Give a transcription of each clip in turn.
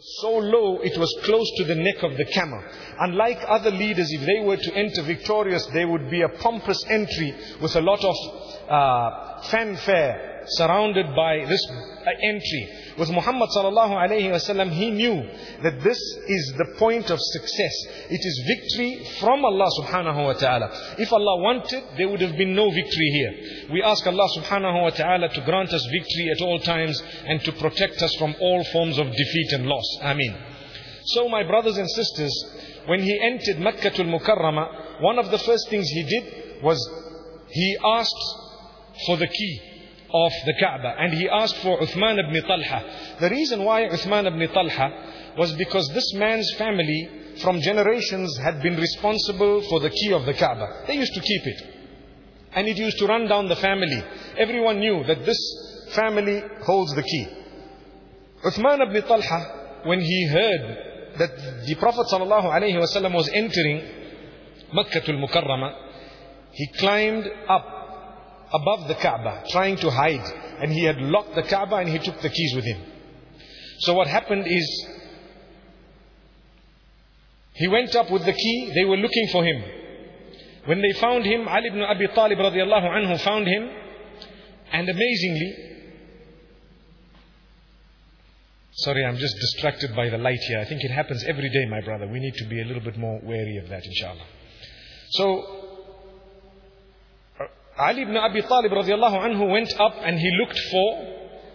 so low it was close to the neck of the camel. Unlike other leaders, if they were to enter victorious, there would be a pompous entry with a lot of uh, fanfare surrounded by this entry. With Muhammad sallallahu alayhi wasallam, he knew that this is the point of success. It is victory from Allah subhanahu wa ta'ala. If Allah wanted, there would have been no victory here. We ask Allah subhanahu wa ta'ala to grant us victory at all times and to protect us from all forms of defeat and loss. Ameen. So my brothers and sisters, when he entered Makkah al-Mukarramah, one of the first things he did was he asked for the key of the Kaaba and he asked for Uthman ibn Talha. The reason why Uthman ibn Talha was because this man's family from generations had been responsible for the key of the Kaaba. They used to keep it. And it used to run down the family. Everyone knew that this family holds the key. Uthman ibn Talha, when he heard that the Prophet ﷺ was entering Makkah al-Mukarramah, he climbed up above the Kaaba, trying to hide. And he had locked the Kaaba and he took the keys with him. So what happened is, he went up with the key, they were looking for him. When they found him, Ali ibn Abi Talib radiallahu anhu found him, and amazingly, sorry, I'm just distracted by the light here. I think it happens every day, my brother. We need to be a little bit more wary of that, inshallah. So, Ali ibn Abi Talib radiallahu anhu went up and he looked for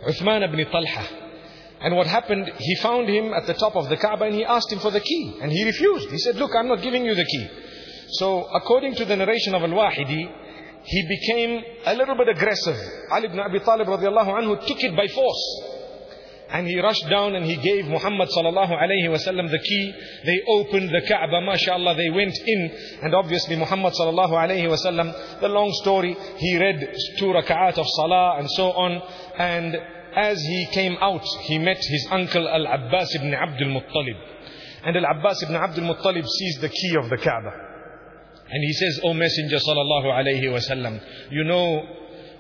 Uthman ibn Talha. And what happened, he found him at the top of the Kaaba and he asked him for the key. And he refused. He said, look, I'm not giving you the key. So according to the narration of Al-Wahidi, he became a little bit aggressive. Ali ibn Abi Talib radiallahu anhu took it by force. And he rushed down and he gave Muhammad sallallahu alayhi wasallam the key. They opened the Kaaba, mashallah, they went in. And obviously Muhammad sallallahu alayhi wasallam, the long story, he read two rak'at of salah and so on. And as he came out, he met his uncle Al-Abbas ibn Abdul Muttalib. And Al-Abbas ibn Abdul Muttalib sees the key of the Kaaba. And he says, O Messenger sallallahu alayhi wasallam, you know,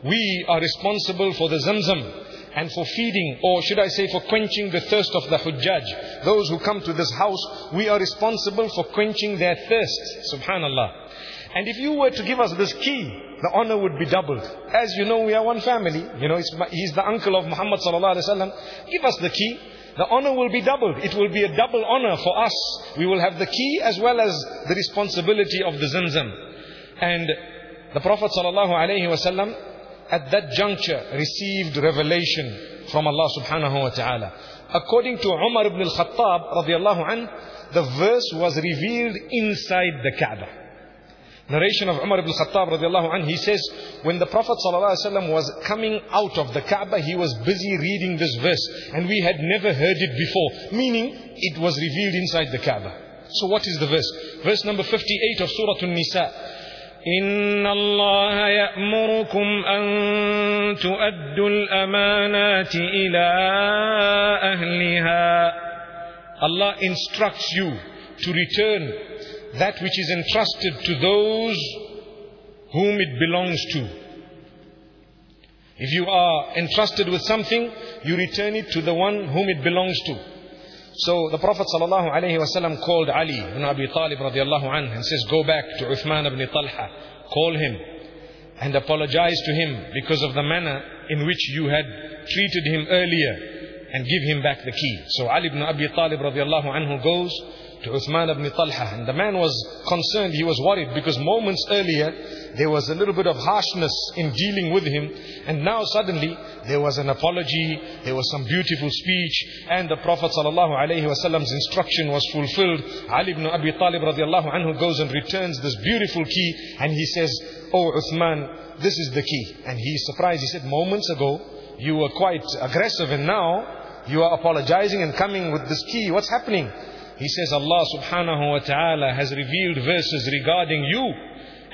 we are responsible for the Zamzam and for feeding, or should I say for quenching the thirst of the Hujjaj. Those who come to this house, we are responsible for quenching their thirst. Subhanallah. And if you were to give us this key, the honor would be doubled. As you know, we are one family. You know, he's the uncle of Muhammad sallallahu alaihi wasallam. Give us the key. The honor will be doubled. It will be a double honor for us. We will have the key as well as the responsibility of the Zamzam. And the Prophet sallallahu alaihi wasallam at that juncture received revelation from Allah subhanahu wa ta'ala. According to Umar ibn al-Khattab radiallahu an, the verse was revealed inside the Kaaba. Narration of Umar ibn al-Khattab radiallahu an, he says, when the Prophet ﷺ was coming out of the Kaaba, he was busy reading this verse. And we had never heard it before. Meaning, it was revealed inside the Kaaba. So what is the verse? Verse number 58 of Surah An-Nisa. إن الله يأمركم أن تؤدوا الأمانات إلى أهلها Allah instructs you to return that which is entrusted to those whom it belongs to. If you are entrusted with something, you return it to the one whom it belongs to. So the Prophet ﷺ called Ali ibn Abi Talib radiallahu and says, go back to Uthman ibn Talha, call him and apologize to him because of the manner in which you had treated him earlier and give him back the key. So Ali ibn Abi Talib radiallahu goes to Uthman ibn Talha and the man was concerned, he was worried because moments earlier there was a little bit of harshness in dealing with him and now suddenly there was an apology, there was some beautiful speech and the Prophet ﷺ's instruction was fulfilled. Ali ibn Abi Talib radiallahu anhu goes and returns this beautiful key and he says, Oh Uthman, this is the key. And he is surprised, he said, moments ago you were quite aggressive and now you are apologizing and coming with this key. What's happening? He says Allah subhanahu wa ta'ala has revealed verses regarding you.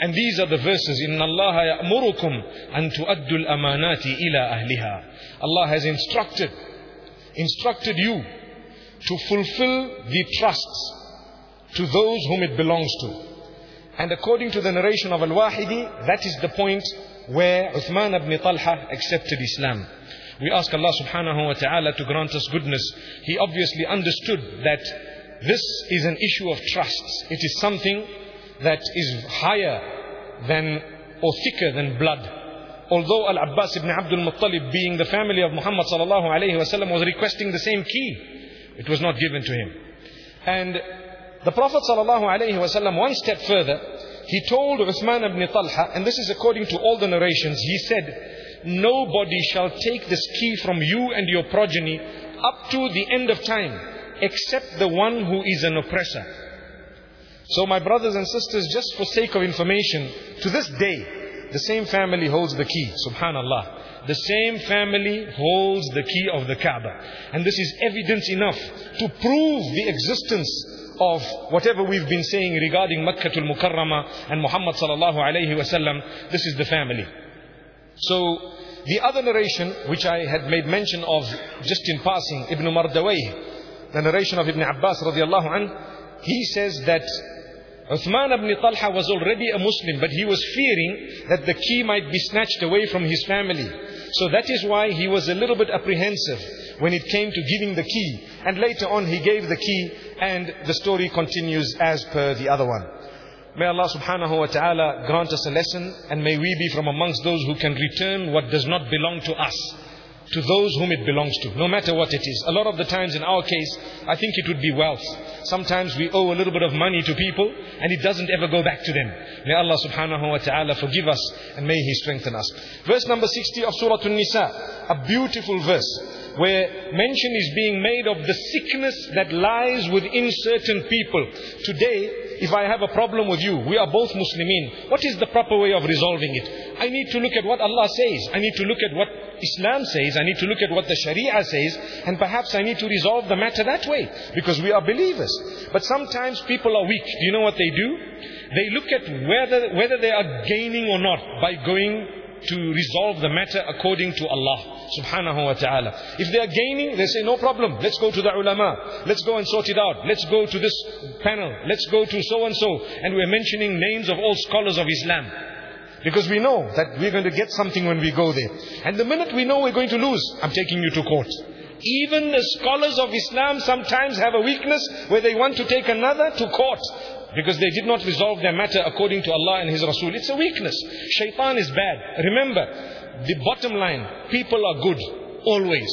And these are the verses. إِنَّ اللَّهَ يَأْمُرُكُمْ أَن تُؤَدُّوا الْأَمَانَاتِ إِلَىٰ أَهْلِهَا Allah has instructed, instructed you to fulfill the trusts to those whom it belongs to. And according to the narration of Al-Wahidi, that is the point where Uthman ibn Talha accepted Islam. We ask Allah subhanahu wa ta'ala to grant us goodness. He obviously understood that this is an issue of trust. It is something that is higher than or thicker than blood. Although Al-Abbas ibn Abdul Muttalib, being the family of Muhammad sallallahu alayhi wasallam, was requesting the same key, it was not given to him. And the Prophet sallallahu alayhi wasallam, one step further, he told Uthman ibn Talha, and this is according to all the narrations, he said, Nobody shall take this key from you and your progeny up to the end of time, except the one who is an oppressor. So my brothers and sisters, just for sake of information, to this day, the same family holds the key, subhanallah. The same family holds the key of the Kaaba. And this is evidence enough to prove the existence of whatever we've been saying regarding Makkah al-Mukarramah and Muhammad sallallahu alayhi wasallam, this is the family. So, the other narration, which I had made mention of just in passing, Ibn Mardawayh, the narration of Ibn Abbas radiallahu anh, he says that Uthman ibn Talha was already a Muslim, but he was fearing that the key might be snatched away from his family. So that is why he was a little bit apprehensive when it came to giving the key. And later on he gave the key and the story continues as per the other one. May Allah subhanahu wa ta'ala grant us a lesson and may we be from amongst those who can return what does not belong to us to those whom it belongs to, no matter what it is. A lot of the times in our case, I think it would be wealth. Sometimes we owe a little bit of money to people and it doesn't ever go back to them. May Allah subhanahu wa ta'ala forgive us and may He strengthen us. Verse number 60 of Surah An-Nisa, a beautiful verse where mention is being made of the sickness that lies within certain people. Today, if I have a problem with you, we are both Muslimin. What is the proper way of resolving it? I need to look at what Allah says. I need to look at what Islam says. I need to look at what the Sharia says. And perhaps I need to resolve the matter that way. Because we are believers. But sometimes people are weak. Do you know what they do? They look at whether, whether they are gaining or not by going to resolve the matter according to Allah subhanahu wa ta'ala. If they are gaining, they say, no problem, let's go to the ulama, let's go and sort it out, let's go to this panel, let's go to so and so. And we're mentioning names of all scholars of Islam. Because we know that we're going to get something when we go there. And the minute we know we're going to lose, I'm taking you to court. Even the scholars of Islam sometimes have a weakness where they want to take another to court because they did not resolve their matter according to Allah and His Rasul. It's a weakness. Shaitan is bad. Remember, the bottom line, people are good, always.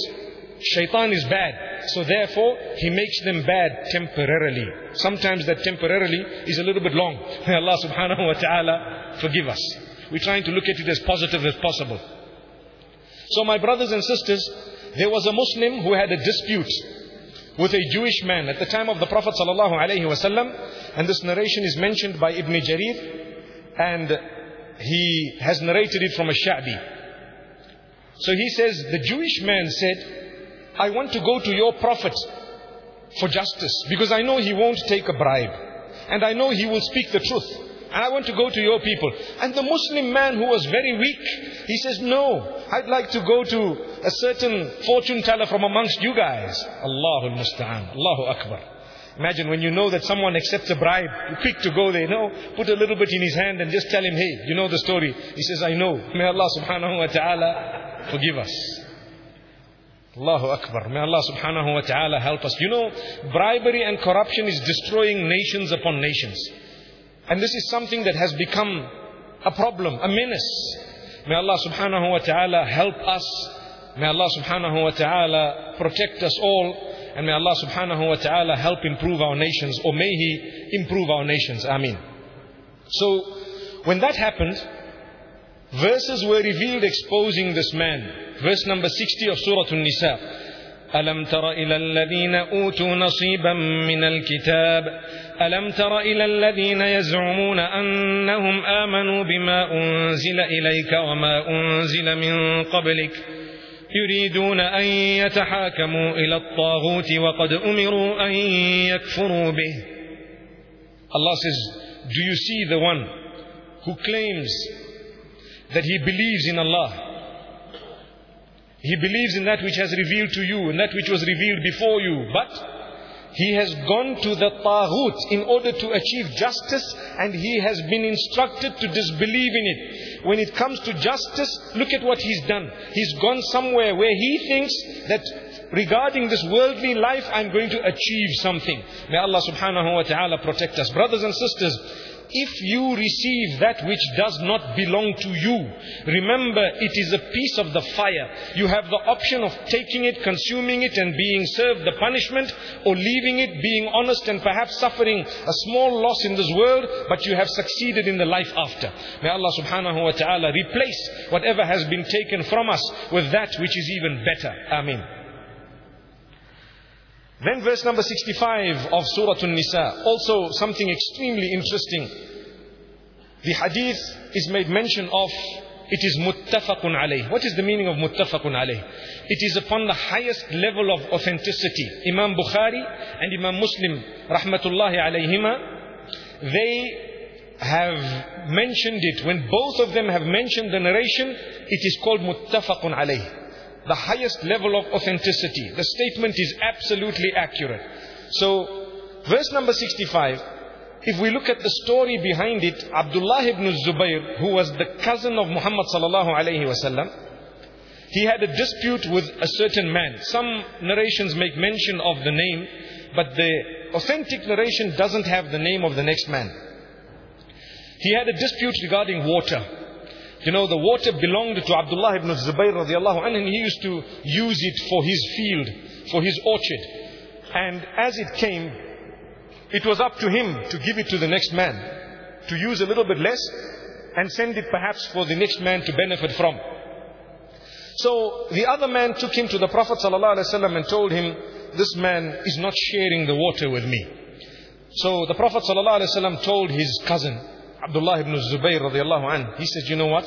Shaitan is bad. So therefore, he makes them bad temporarily. Sometimes that temporarily is a little bit long. May Allah subhanahu wa ta'ala forgive us. We're trying to look at it as positive as possible. So my brothers and sisters, there was a Muslim who had a dispute with a Jewish man at the time of the Prophet wasallam, and this narration is mentioned by Ibn Jarir, and he has narrated it from ash-Sha'bi. So he says, the Jewish man said, I want to go to your Prophet for justice because I know he won't take a bribe, and I know he will speak the truth. And I want to go to your people. And the Muslim man who was very weak, he says, No, I'd like to go to a certain fortune teller from amongst you guys. Allahu musta'an. Allahu Akbar. Imagine when you know that someone accepts a bribe, you're quick to go there. No, put a little bit in his hand and just tell him, hey, you know the story. He says, I know. May Allah subhanahu wa ta'ala forgive us. Allahu Akbar. May Allah subhanahu wa ta'ala help us. You know, bribery and corruption is destroying nations upon nations. And this is something that has become a problem, a menace. May Allah subhanahu wa ta'ala help us. May Allah subhanahu wa ta'ala protect us all. And may Allah subhanahu wa ta'ala help improve our nations. Or may He improve our nations. Ameen. So, when that happened, verses were revealed exposing this man. Verse number 60 of Surah An-Nisa. ألم تر إلى الذين أوتوا نصيبا من الكتاب؟ ألم تر إلى الذين يزعمون أنهم آمنوا بما أنزل إليك وما أنزل من قبلك؟ يريدون أن يتحاكموا إلى الطاغوت وقد أمروا أن يكفروا به. Allah says, do you see the one who claims that he believes in Allah He believes in that which has revealed to you and that which was revealed before you. But He has gone to the Taghut in order to achieve justice and he has been instructed to disbelieve in it. When it comes to justice, look at what he's done. He's gone somewhere where he thinks that regarding this worldly life, I'm going to achieve something. May Allah subhanahu wa ta'ala protect us. Brothers and sisters, if you receive that which does not belong to you, remember it is a piece of the fire. You have the option of taking it, consuming it and being served the punishment or leaving it, being honest and perhaps suffering a small loss in this world, but you have succeeded in the life after. May Allah subhanahu wa ta'ala replace whatever has been taken from us with that which is even better. Ameen. Then verse number 65 of Surah An-Nisa, also something extremely interesting. The hadith is made mention of, it is muttafaqun alayh. What is the meaning of muttafaqun alayh? It is upon the highest level of authenticity. Imam Bukhari and Imam Muslim, rahmatullahi alayhima, they have mentioned it. When both of them have mentioned the narration, it is called muttafaqun alayh the highest level of authenticity. The statement is absolutely accurate. So, verse number 65, if we look at the story behind it, Abdullah ibn Zubayr, who was the cousin of Muhammad sallallahu alayhi wasallam, he had a dispute with a certain man. Some narrations make mention of the name, but the authentic narration doesn't have the name of the next man. He had a dispute regarding water. You know, the water belonged to Abdullah ibn Zubayr radiallahu anhu and he used to use it for his field, for his orchard. And as it came, it was up to him to give it to the next man, to use a little bit less and send it perhaps for the next man to benefit from. So the other man took him to the Prophet ﷺ and told him, this man is not sharing the water with me. So the Prophet ﷺ told his cousin, Abdullah ibn Zubayr radiallahu anh, he says, you know what?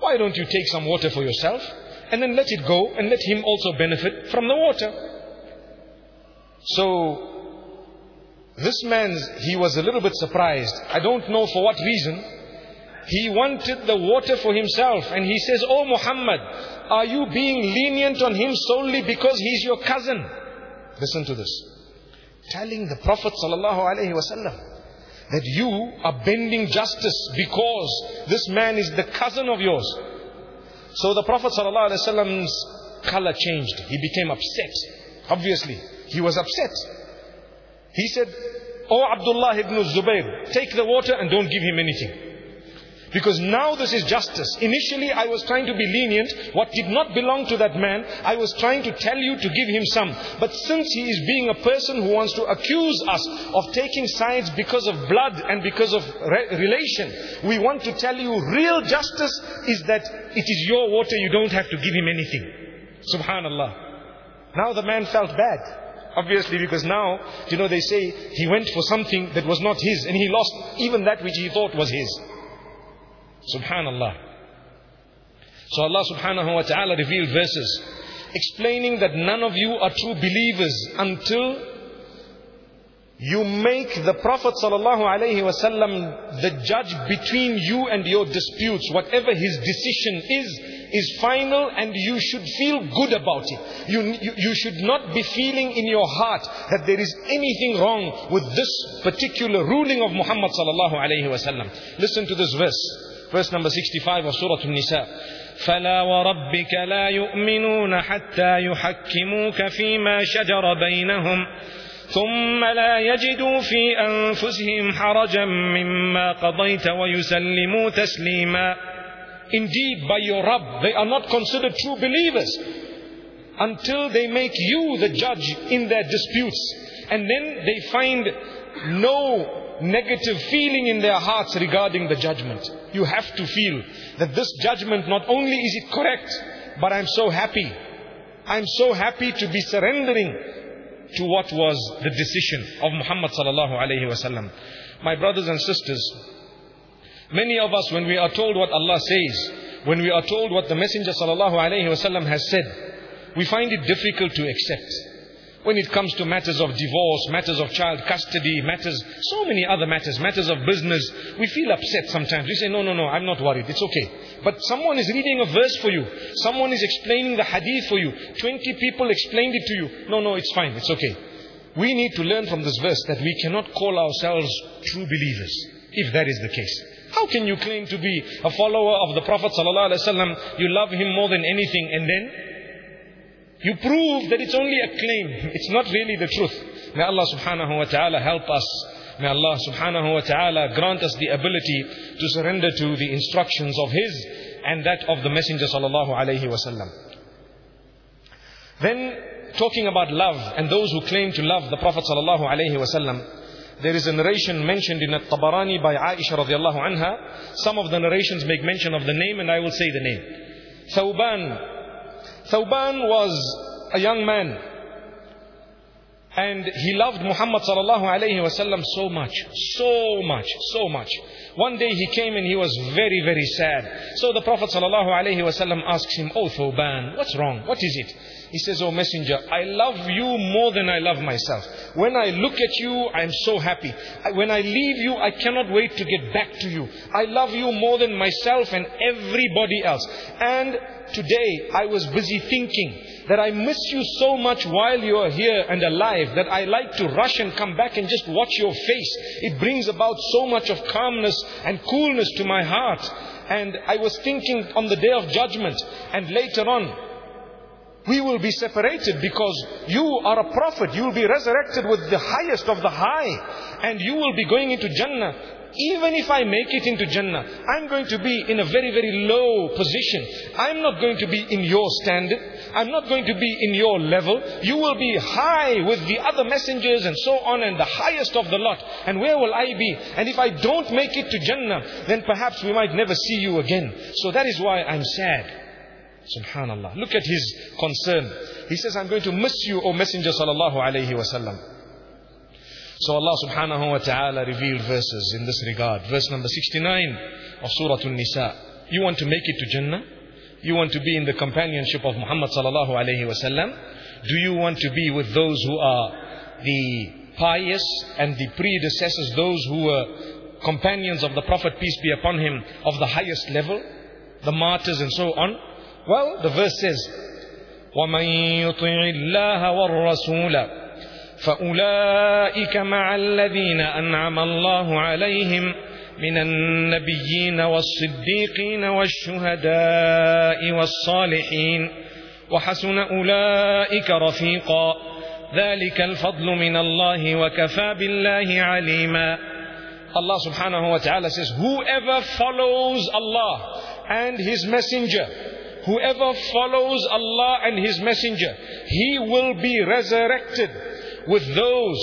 Why don't you take some water for yourself and then let it go and let him also benefit from the water? So, this man, he was a little bit surprised. I don't know for what reason. He wanted the water for himself and he says, Oh Muhammad, are you being lenient on him solely because he's your cousin? Listen to this. Telling the Prophet sallallahu alaihi wasallam that you are bending justice because this man is the cousin of yours. So the Prophet ﷺ's color changed. He became upset. Obviously, he was upset. He said, Oh Abdullah ibn Zubayr, take the water and don't give him anything. Because now this is justice. Initially I was trying to be lenient. What did not belong to that man, I was trying to tell you to give him some. But since he is being a person who wants to accuse us of taking sides because of blood and because of re relation, we want to tell you real justice is that it is your water, you don't have to give him anything. Subhanallah. Now the man felt bad. Obviously, because now, you know, they say he went for something that was not his and he lost even that which he thought was his. Subhanallah. So Allah subhanahu wa ta'ala revealed verses explaining that none of you are true believers until you make the Prophet wasallam the judge between you and your disputes. Whatever his decision is, is final and you should feel good about it. You, you, you should not be feeling in your heart that there is anything wrong with this particular ruling of Muhammad wasallam. Listen to this verse. Verse number 65 of Surah An-Nisa فلا وربك لا يؤمنون حتى يحكموك فيما شجر بينهم ثم لا يجدوا في أنفسهم حرجا مما قضيت ويسلموا تسليما Indeed, by your Rabb, they are not considered true believers until they make you the judge in their disputes. And then they find no negative feeling in their hearts regarding the judgment. You have to feel that this judgment not only is it correct, but I'm so happy. I'm so happy to be surrendering to what was the decision of Muhammad sallallahu alayhi wasallam. My brothers and sisters, many of us when we are told what Allah says, when we are told what the Messenger sallallahu alayhi wasallam has said, we find it difficult to accept. When it comes to matters of divorce, matters of child custody, matters, so many other matters, matters of business, we feel upset sometimes. We say, no, no, no, I'm not worried. It's okay. But someone is reading a verse for you. Someone is explaining the hadith for you. 20 people explained it to you. No, no, it's fine. It's okay. we need to learn from this verse that we cannot call ourselves true believers, if that is the case. How can you claim to be a follower of the Prophet ﷺ? You love him more than anything, and then you prove that it's only a claim. It's not really the truth. May Allah subhanahu wa ta'ala help us. May Allah subhanahu wa ta'ala grant us the ability to surrender to the instructions of His and that of the Messenger sallallahu alayhi wasallam. Then, talking about love and those who claim to love the Prophet sallallahu alayhi wasallam, there is a narration mentioned in At-Tabarani by Aisha radiallahu anha. Some of the narrations make mention of the name and I will say the name. Thawban. Thawban was a young man and he loved Muhammad sallallahu alayhi wasallam so much, so much, so much. One day he came and he was very, very sad. So the Prophet sallallahu alayhi wasallam asks him, Oh Thawban, what's wrong? What is it? He says, Oh Messenger, I love you more than I love myself. When I look at you, I'm so happy. When I leave you, I cannot wait to get back to you. I love you more than myself and everybody else. And today I was busy thinking that I miss you so much while you are here and alive that I like to rush and come back and just watch your face. It brings about so much of calmness and coolness to my heart. And I was thinking on the day of judgment and later on, we will be separated because you are a prophet. You will be resurrected with the highest of the high. And you will be going into Jannah even if I make it into Jannah, I'm going to be in a very, very low position. I'm not going to be in your standard. I'm not going to be in your level. You will be high with the other messengers and so on and the highest of the lot. And where will I be? And if I don't make it to Jannah, then perhaps we might never see you again. So that is why I'm sad. Subhanallah. Look at his concern. He says, I'm going to miss you, O Messenger sallallahu alayhi wasallam. So Allah subhanahu wa ta'ala revealed verses in this regard. Verse number 69 of Surah An-Nisa. You want to make it to Jannah? You want to be in the companionship of Muhammad sallallahu alayhi wasallam? Do you want to be with those who are the pious and the predecessors, those who were companions of the Prophet, peace be upon him, of the highest level, the martyrs and so on? Well, the verse says, وَمَن يُطِعِ اللَّهَ وَالرَّسُولَ فأولئك مع الذين أنعم الله عليهم من النبيين والصديقين والشهداء والصالحين وحسن أولئك رفيقا ذلك الفضل من الله وكفى بالله عليما Allah subhanahu wa ta'ala says, whoever follows Allah and His Messenger, whoever follows Allah and His Messenger, he will be resurrected with those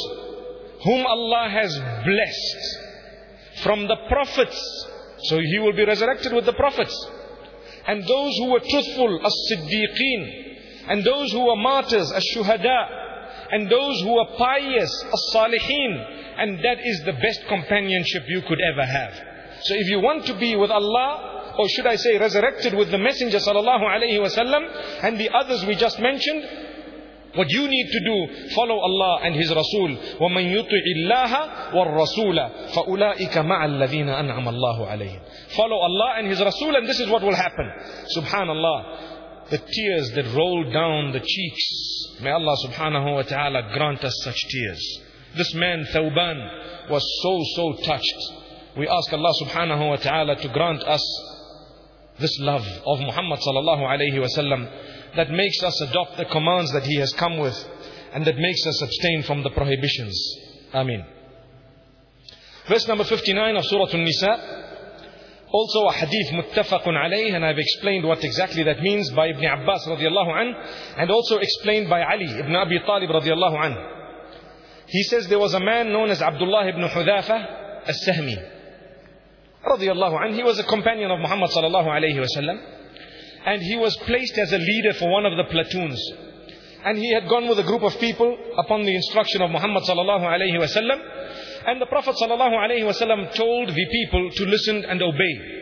whom Allah has blessed from the prophets. So he will be resurrected with the prophets. And those who were truthful, as-siddiqeen. And those who were martyrs, as-shuhada. And those who were pious, as-salihin. And that is the best companionship you could ever have. So if you want to be with Allah, or should I say resurrected with the Messenger sallallahu alayhi wasallam and the others we just mentioned, what you need to do, follow Allah and His Rasul. وَمَن يُطِعِ اللَّهَ وَالرَّسُولَ فَأُولَٰئِكَ مَعَ الَّذِينَ أَنْعَمَ اللَّهُ عَلَيْهِمْ Follow Allah and His Rasul and this is what will happen. Subhanallah. The tears that roll down the cheeks. May Allah subhanahu wa ta'ala grant us such tears. This man, Thawban, was so, so touched. We ask Allah subhanahu wa ta'ala to grant us this love of Muhammad sallallahu alayhi wa sallam that makes us adopt the commands that He has come with and that makes us abstain from the prohibitions. Ameen. Verse number 59 of Surah An-Nisa. Also a hadith muttafaqun alayh and I've explained what exactly that means by Ibn Abbas radiallahu an and also explained by Ali ibn Abi Talib radiallahu an. He says there was a man known as Abdullah ibn Hudhafa as-Sahmi radiallahu an. He was a companion of Muhammad sallallahu alayhi wa sallam and he was placed as a leader for one of the platoons. And he had gone with a group of people upon the instruction of Muhammad sallallahu alayhi wasallam. And the Prophet sallallahu alayhi wasallam told the people to listen and obey.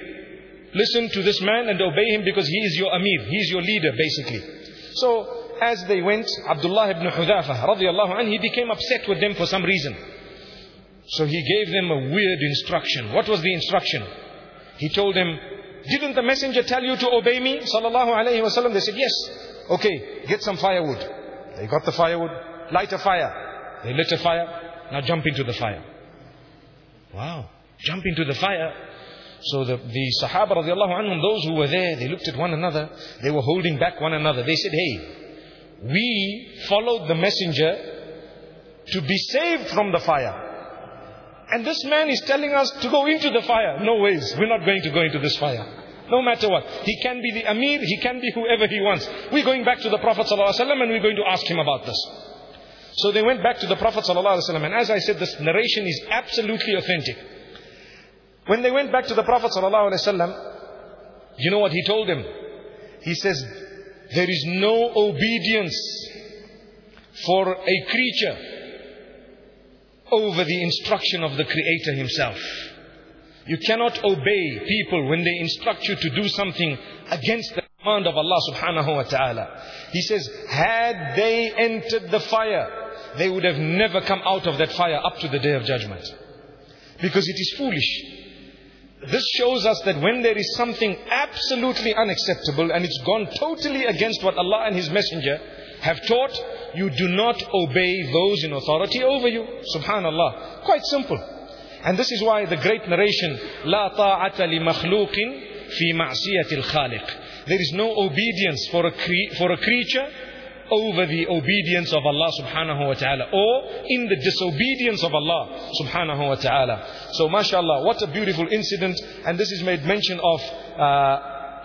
Listen to this man and obey him because he is your Amir, he is your leader basically. So as they went, Abdullah ibn Hudhafa radiallahu anh, he became upset with them for some reason. So he gave them a weird instruction. What was the instruction? He told them, didn't the messenger tell you to obey me? Sallallahu alayhi wasallam. They said, yes. Okay, get some firewood. They got the firewood, light a fire. They lit a fire. Now jump into the fire. Wow. Jump into the fire. So the, the Sahaba radiallahu anhum, those who were there, they looked at one another. They were holding back one another. They said, hey, we followed the messenger to be saved from the fire. And this man is telling us to go into the fire. No ways. We're not going to go into this fire. No matter what. He can be the Amir, he can be whoever he wants. We're going back to the Prophet ﷺ and we're going to ask him about this. So they went back to the Prophet ﷺ and as I said, this narration is absolutely authentic. When they went back to the Prophet ﷺ, you know what he told them? He says, there is no obedience for a creature over the instruction of the Creator Himself. You cannot obey people when they instruct you to do something against the command of Allah subhanahu wa ta'ala. He says, had they entered the fire, they would have never come out of that fire up to the day of judgment. Because it is foolish. This shows us that when there is something absolutely unacceptable and it's gone totally against what Allah and His Messenger have taught, you do not obey those in authority over you. Subhanallah. Quite simple. And this is why the great narration, لا طاعة لمخلوق في معصية الخالق. There is no obedience for a, cre- for a creature over the obedience of Allah subhanahu wa ta'ala or in the disobedience of Allah subhanahu wa ta'ala. So mashallah, what a beautiful incident and this is made mention of, uh,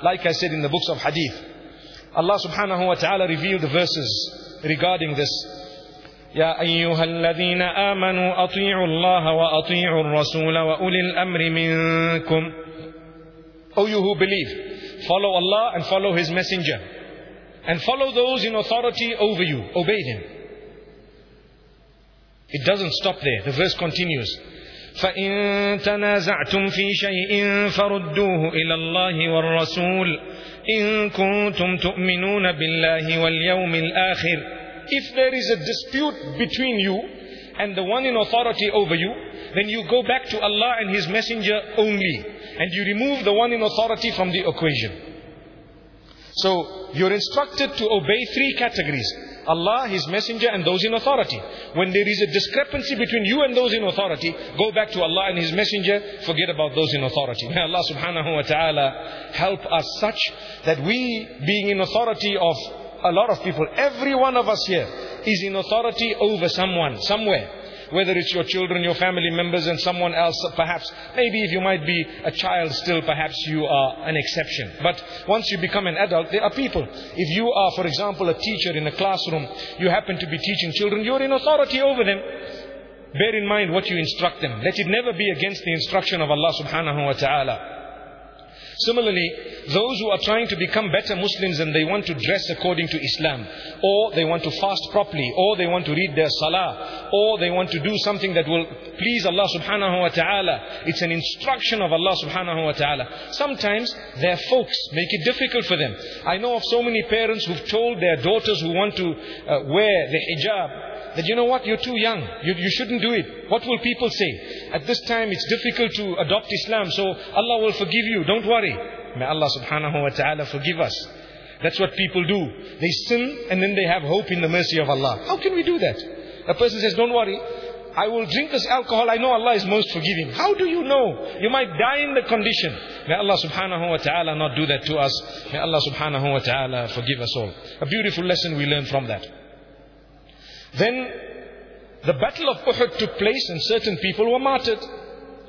like I said in the books of hadith. Allah subhanahu wa ta'ala revealed the verses regarding this. يا أيها الذين آمنوا أطيعوا الله وأطيعوا الرسول وأولي الأمر منكم O you who believe, follow Allah and follow His Messenger. And follow those in authority over you. Obey them. It doesn't stop there. The verse continues. فإن تنازعتم في شيء فردوه إلى الله والرسول إن كنتم تؤمنون بالله واليوم الآخر If there is a dispute between you and the one in authority over you, then you go back to Allah and His Messenger only. And you remove the one in authority from the equation. So, you're instructed to obey three categories. Allah, His Messenger and those in authority. When there is a discrepancy between you and those in authority, go back to Allah and His Messenger, forget about those in authority. May Allah subhanahu wa ta'ala help us such that we, being in authority of a lot of people, every one of us here is in authority over someone, somewhere whether it's your children, your family members, and someone else, perhaps. Maybe if you might be a child still, perhaps you are an exception. But once you become an adult, there are people. If you are, for example, a teacher in a classroom, you happen to be teaching children, you're in authority over them. Bear in mind what you instruct them. Let it never be against the instruction of Allah subhanahu wa ta'ala. Similarly, those who are trying to become better Muslims and they want to dress according to Islam, or they want to fast properly, or they want to read their salah, or they want to do something that will please Allah subhanahu wa ta'ala. It's an instruction of Allah subhanahu wa ta'ala. Sometimes their folks make it difficult for them. I know of so many parents who've told their daughters who want to uh, wear the hijab, that you know what, you're too young. You, you shouldn't do it. What will people say? At this time it's difficult to adopt Islam, so Allah will forgive you. Don't worry. May Allah subhanahu wa ta'ala forgive us. That's what people do. They sin and then they have hope in the mercy of Allah. How can we do that? A person says, don't worry. I will drink this alcohol. I know Allah is most forgiving. How do you know? You might die in the condition. May Allah subhanahu wa ta'ala not do that to us. May Allah subhanahu wa ta'ala forgive us all. A beautiful lesson we learn from that. Then the battle of Uhud took place and certain people were martyred.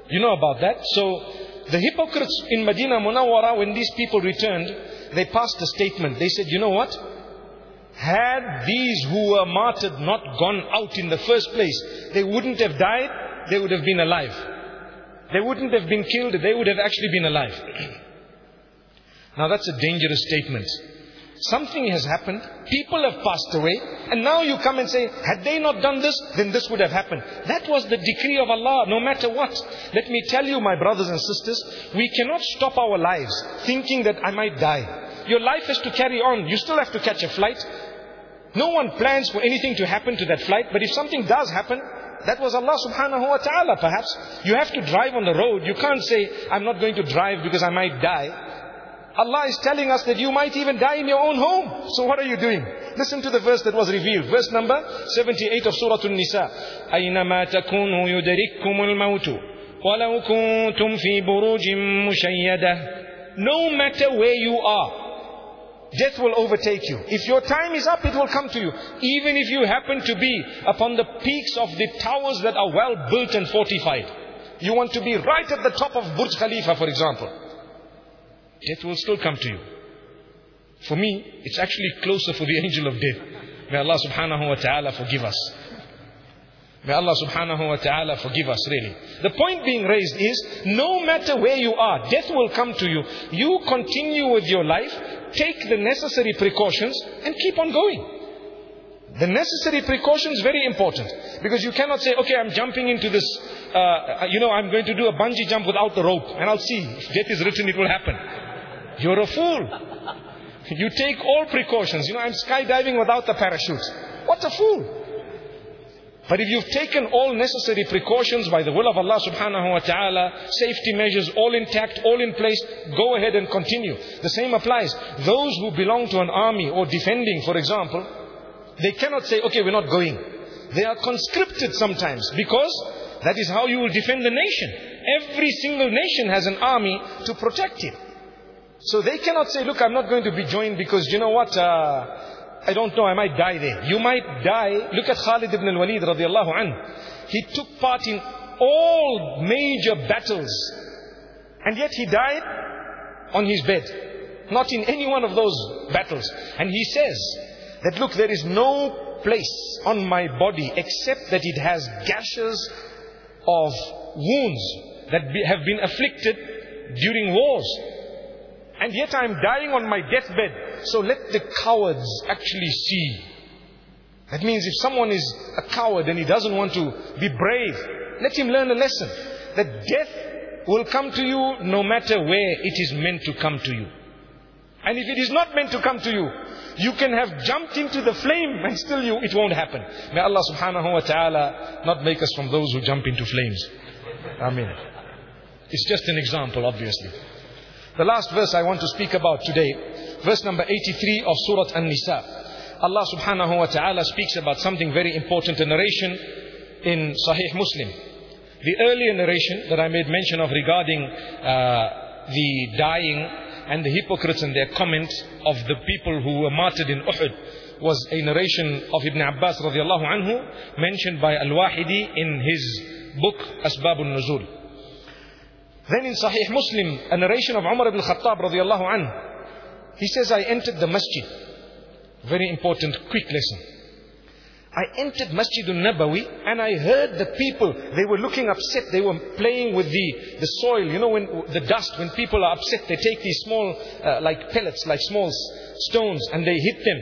You know about that. So the hypocrites in Medina Munawwara, when these people returned, they passed a statement. They said, you know what? Had these who were martyred not gone out in the first place, they wouldn't have died, they would have been alive. They wouldn't have been killed, they would have actually been alive. now that's a dangerous statement. Something has happened, people have passed away, and now you come and say, had they not done this, then this would have happened. That was the decree of Allah, no matter what. Let me tell you, my brothers and sisters, we cannot stop our lives thinking that I might die. Your life has to carry on. You still have to catch a flight. No one plans for anything to happen to that flight, but if something does happen, that was Allah subhanahu wa ta'ala perhaps. You have to drive on the road. You can't say, I'm not going to drive because I might die. Allah is telling us that you might even die in your own home. So what are you doing? Listen to the verse that was revealed. Verse number 78 of Surah An-Nisa. أينما تكونوا يدرككم الموت ولو كنتم في بروج مشيدة No matter where you are, death will overtake you. If your time is up, it will come to you. Even if you happen to be upon the peaks of the towers that are well built and fortified. You want to be right at the top of Burj Khalifa, for example. Death will still come to you. For me, it's actually closer for the angel of death. May Allah subhanahu wa ta'ala forgive us. May Allah subhanahu wa ta'ala forgive us really. The point being raised is, no matter where you are, death will come to you. You continue with your life, take the necessary precautions and keep on going. The necessary precautions very important. Because you cannot say, okay, I'm jumping into this, uh, you know, I'm going to do a bungee jump without the rope and I'll see. If death is written, it will happen. You're a fool. You take all precautions. You know, I'm skydiving without the parachute. What a fool. But if you've taken all necessary precautions by the will of Allah subhanahu wa ta'ala, safety measures all intact, all in place, go ahead and continue. The same applies. Those who belong to an army or defending, for example, they cannot say, okay, we're not going. They are conscripted sometimes because that is how you will defend the nation. Every single nation has an army to protect it. So they cannot say, look, I'm not going to be joined because you know what, uh, I don't know, I might die there. You might die. Look at Khalid ibn al-Walid radiallahu anhu. He took part in all major battles. And yet he died on his bed. Not in any one of those battles. And he says that look, there is no place on my body except that it has gashes of wounds that be, have been afflicted during wars. And yet I am dying on my deathbed. So let the cowards actually see. That means if someone is a coward and he doesn't want to be brave, let him learn a lesson. That death will come to you no matter where it is meant to come to you. And if it is not meant to come to you, you can have jumped into the flame and still you, it won't happen. May Allah subhanahu wa ta'ala not make us from those who jump into flames. Amen. It's just an example, obviously. The last verse I want to speak about today, verse number 83 of Surah An-Nisa. Allah subhanahu wa ta'ala speaks about something very important, a narration in Sahih Muslim. The earlier narration that I made mention of regarding uh, the dying and the hypocrites and their comment of the people who were martyred in Uhud was a narration of Ibn Abbas radiallahu anhu mentioned by Al-Wahidi in his book Asbab al-Nuzul. Then in Sahih Muslim, a narration of Umar ibn Khattab radiallahu anhu, he says, I entered the masjid. Very important, quick lesson. I entered Masjid al-Nabawi and I heard the people, they were looking upset, they were playing with the, the soil, you know, when the dust, when people are upset, they take these small, uh, like pellets, like small stones, and they hit them.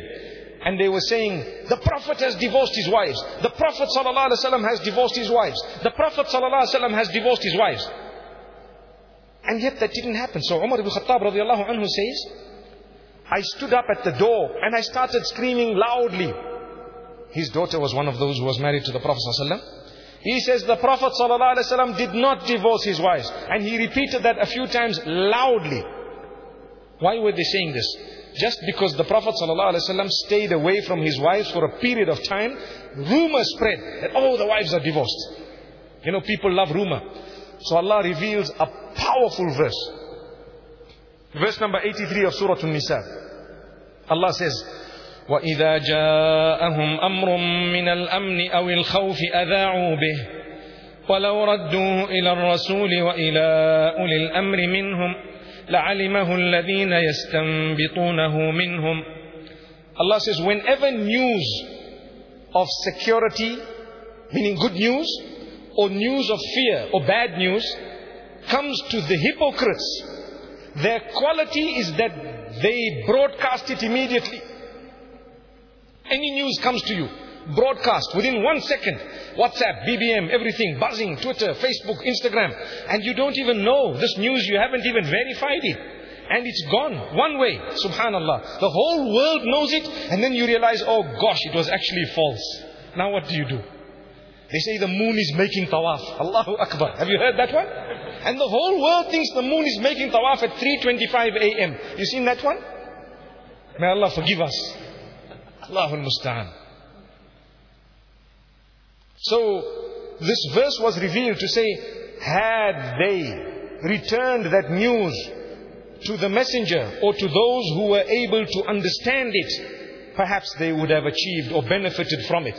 And they were saying, the Prophet has divorced his wives. The Prophet ﷺ has divorced his wives. The Prophet ﷺ has divorced his wives. And yet that didn't happen. So Umar ibn Khattab radiallahu anhu says, I stood up at the door and I started screaming loudly. His daughter was one of those who was married to the Prophet ﷺ. He says the Prophet ﷺ did not divorce his wives. And he repeated that a few times loudly. Why were they saying this? Just because the Prophet ﷺ stayed away from his wives for a period of time, rumor spread that, oh, the wives are divorced. You know, people love rumor. So Allah reveals a powerful verse. Verse number 83 of Surah An-Nisa. Allah says, وإذا جاءهم أمر من الأمن أو الخوف أذاعوا به ولو ردوه إلى الرسول وإلى أولي الأمر منهم لعلمه الذين يستنبطونه منهم Allah says whenever news of security meaning good news or news of fear or bad news comes to the hypocrites, their quality is that they broadcast it immediately. Any news comes to you, broadcast within one second. WhatsApp, BBM, everything, buzzing, Twitter, Facebook, Instagram. And you don't even know this news, you haven't even verified it. And it's gone one way, subhanallah. The whole world knows it, and then you realize, oh gosh, it was actually false. Now what do you do? They say the moon is making tawaf. Allahu Akbar. Have you heard that one? And the whole world thinks the moon is making tawaf at 3.25 a.m. You seen that one? May Allah forgive us. Allahul Musta'an. So, this verse was revealed to say, had they returned that news to the messenger or to those who were able to understand it, perhaps they would have achieved or benefited from it.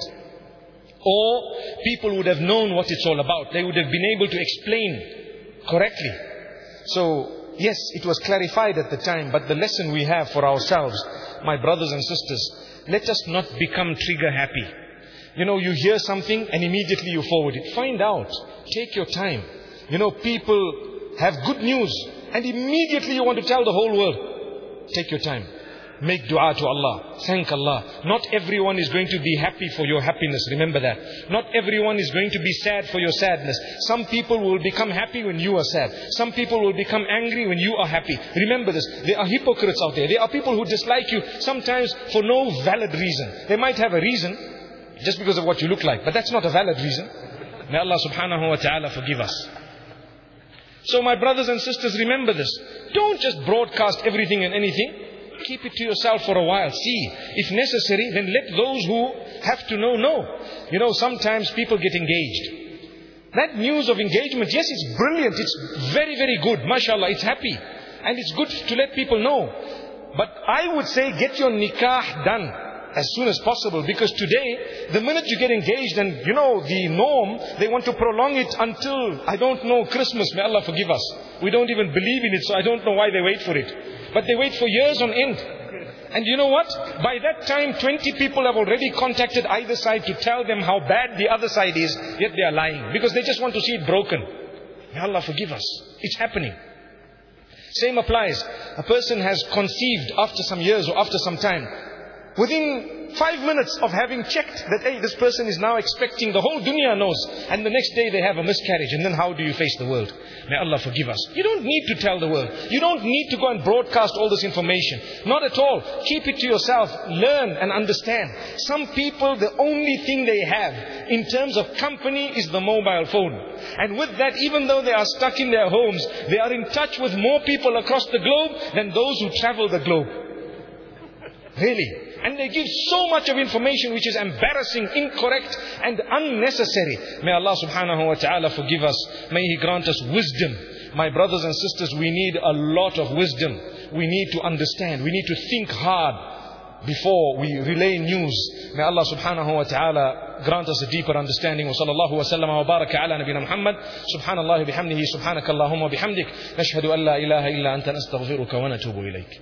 Or people would have known what it's all about. They would have been able to explain correctly. So, yes, it was clarified at the time, but the lesson we have for ourselves, my brothers and sisters, let us not become trigger happy. You know, you hear something and immediately you forward it. Find out. Take your time. You know, people have good news and immediately you want to tell the whole world. Take your time. Make dua to Allah. Thank Allah. Not everyone is going to be happy for your happiness. Remember that. Not everyone is going to be sad for your sadness. Some people will become happy when you are sad. Some people will become angry when you are happy. Remember this. There are hypocrites out there. There are people who dislike you sometimes for no valid reason. They might have a reason just because of what you look like. But that's not a valid reason. May Allah subhanahu wa ta'ala forgive us. So my brothers and sisters, remember this. Don't just broadcast everything and anything. Keep it to yourself for a while. See, if necessary, then let those who have to know, know. You know, sometimes people get engaged. That news of engagement, yes, it's brilliant. It's very, very good. MashaAllah, it's happy. And it's good to let people know. But I would say get your nikah done as soon as possible because today, the minute you get engaged and you know the norm, they want to prolong it until, I don't know, Christmas. May Allah forgive us. We don't even believe in it, so I don't know why they wait for it. But they wait for years on end. And you know what? By that time, 20 people have already contacted either side to tell them how bad the other side is, yet they are lying. Because they just want to see it broken. May Allah forgive us. It's happening. Same applies. A person has conceived after some years or after some time. Within five minutes of having checked that, hey, this person is now expecting, the whole dunya knows. And the next day they have a miscarriage. And then how do you face the world? May Allah forgive us. You don't need to tell the world. You don't need to go and broadcast all this information. Not at all. Keep it to yourself. Learn and understand. Some people, the only thing they have in terms of company is the mobile phone. And with that, even though they are stuck in their homes, they are in touch with more people across the globe than those who travel the globe. Really. And they give so much of information which is embarrassing, incorrect and unnecessary. May Allah subhanahu wa ta'ala forgive us. May He grant us wisdom. My brothers and sisters, we need a lot of wisdom. We need to understand. We need to think hard before we relay news. May Allah subhanahu wa ta'ala grant us a deeper understanding. وصلى الله وسلم وبارك على نبينا محمد سبحان الله بحمده سبحانك اللهم وبحمدك نشهد أن لا إله إلا أنت نستغفرك ونتوب إليك